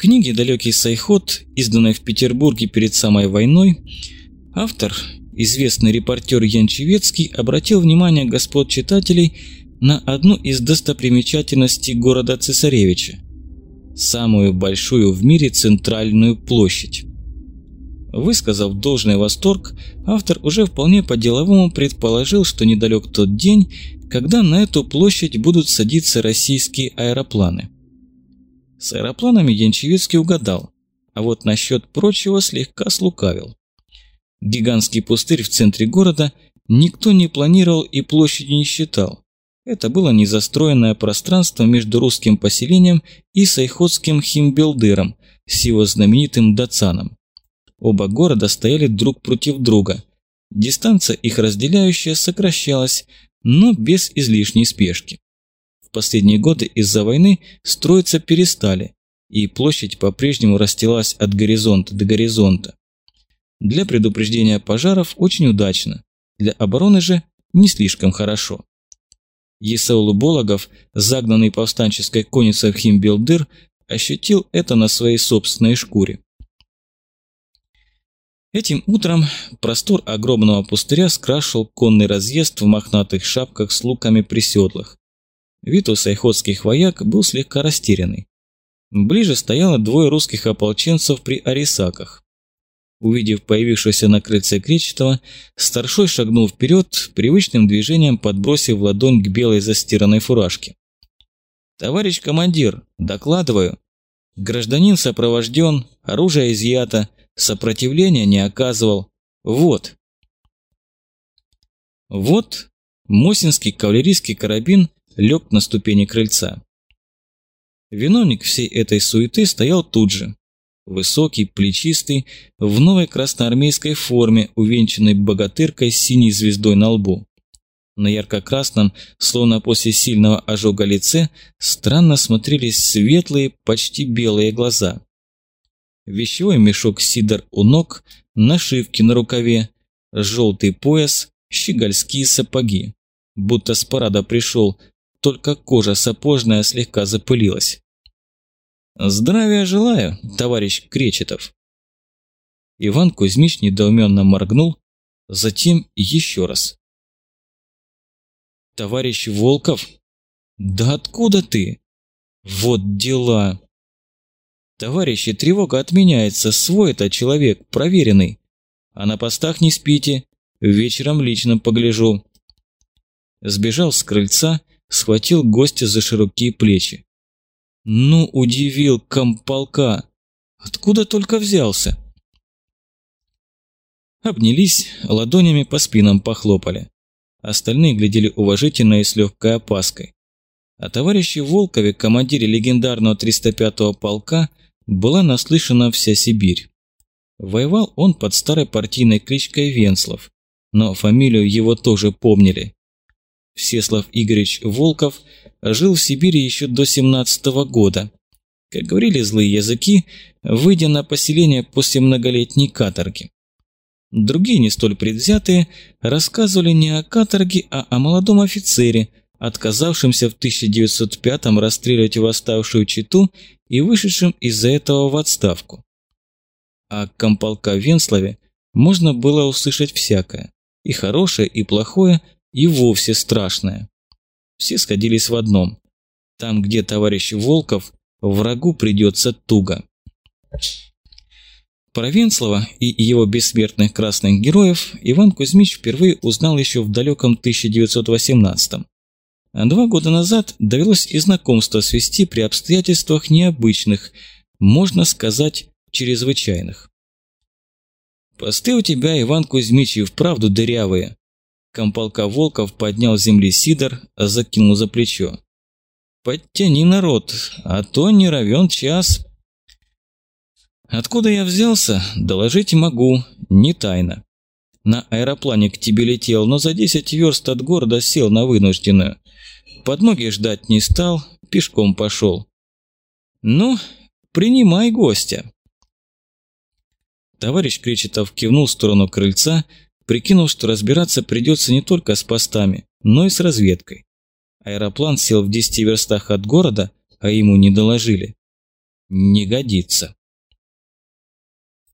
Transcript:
книге «Далекий Сайхот», изданной в Петербурге перед самой войной, автор, известный репортер Янчевецкий, обратил внимание господ читателей на одну из достопримечательностей города Цесаревича – самую большую в мире центральную площадь. Высказав должный восторг, автор уже вполне по-деловому предположил, что недалек тот день, когда на эту площадь будут садиться российские аэропланы. С аэропланами Янчевецкий угадал, а вот насчет прочего слегка слукавил. Гигантский пустырь в центре города никто не планировал и площади не считал. Это было незастроенное пространство между русским поселением и сайходским химбелдером с его знаменитым Дацаном. Оба города стояли друг против друга. Дистанция их разделяющая сокращалась, но без излишней спешки. В последние годы из-за войны строиться перестали, и площадь по-прежнему расстилалась от горизонта до горизонта. Для предупреждения пожаров очень удачно, для обороны же не слишком хорошо. Есаул Бологов, загнанный повстанческой конницей в Химбелдыр, ощутил это на своей собственной шкуре. Этим утром простор огромного пустыря скрашивал конный разъезд в мохнатых шапках с луками при седлах. Вид у сайходских вояк был слегка растерянный. Ближе стояло двое русских ополченцев при арисаках. Увидев появившегося на крыльце Кречетова, старшой шагнул вперед, привычным движением подбросив ладонь к белой застиранной фуражке. «Товарищ командир, докладываю. Гражданин сопровожден, оружие изъято, сопротивления не оказывал. Вот. Вот Мосинский кавалерийский карабин лег на ступени крыльца. Виновник всей этой суеты стоял тут же. Высокий, плечистый, в новой красноармейской форме, увенчанной богатыркой с синей звездой на лбу. На ярко-красном, словно после сильного ожога лице, странно смотрелись светлые, почти белые глаза вещевой мешок сидор у ног, нашивки на рукаве, желтый пояс, щегольские сапоги. Будто с парада пришел, только кожа сапожная слегка запылилась. «Здравия желаю, товарищ Кречетов!» Иван Кузьмич недоуменно моргнул, затем еще раз. «Товарищ Волков? Да откуда ты? Вот дела!» «Товарищи, тревога отменяется, свой это человек, проверенный. А на постах не спите, вечером лично погляжу». Сбежал с крыльца, схватил гостя за широкие плечи. «Ну, удивил комполка! Откуда только взялся?» Обнялись, ладонями по спинам похлопали. Остальные глядели уважительно и с легкой опаской. А товарищи Волкове, командире легендарного 305-го полка, была наслышана вся Сибирь. Воевал он под старой партийной кличкой Венслов, но фамилию его тоже помнили. Всеслав Игоревич Волков жил в Сибири еще до 17 -го года. Как говорили злые языки, выйдя на поселение после многолетней каторги. Другие, не столь предвзятые, рассказывали не о каторге, а о молодом офицере, отказавшемся в 1905-м расстрелять восставшую читу и вышедшим из-за этого в отставку. А комполка Венславе можно было услышать всякое, и хорошее, и плохое, и вовсе страшное. Все сходились в одном. Там, где товарищ Волков, врагу придется туго. Про Венслова и его бессмертных красных героев Иван Кузьмич впервые узнал еще в далеком 1918 -м. А два года назад довелось и знакомство свести при обстоятельствах необычных, можно сказать, чрезвычайных. «Посты у тебя, Иван Кузьмич, и вправду дырявые». Комполка Волков поднял с земли сидор, а закинул за плечо. «Подтяни народ, а то не равен час». «Откуда я взялся, доложить могу, не тайна. На аэроплане к тебе летел, но за 10 верст от города сел на вынужденную. Подмоги ждать не стал, пешком пошел. «Ну, принимай гостя». Товарищ Кречетов кивнул в сторону крыльца, прикинув, что разбираться придется не только с постами, но и с разведкой. Аэроплан сел в 10 верстах от города, а ему не доложили. не годится.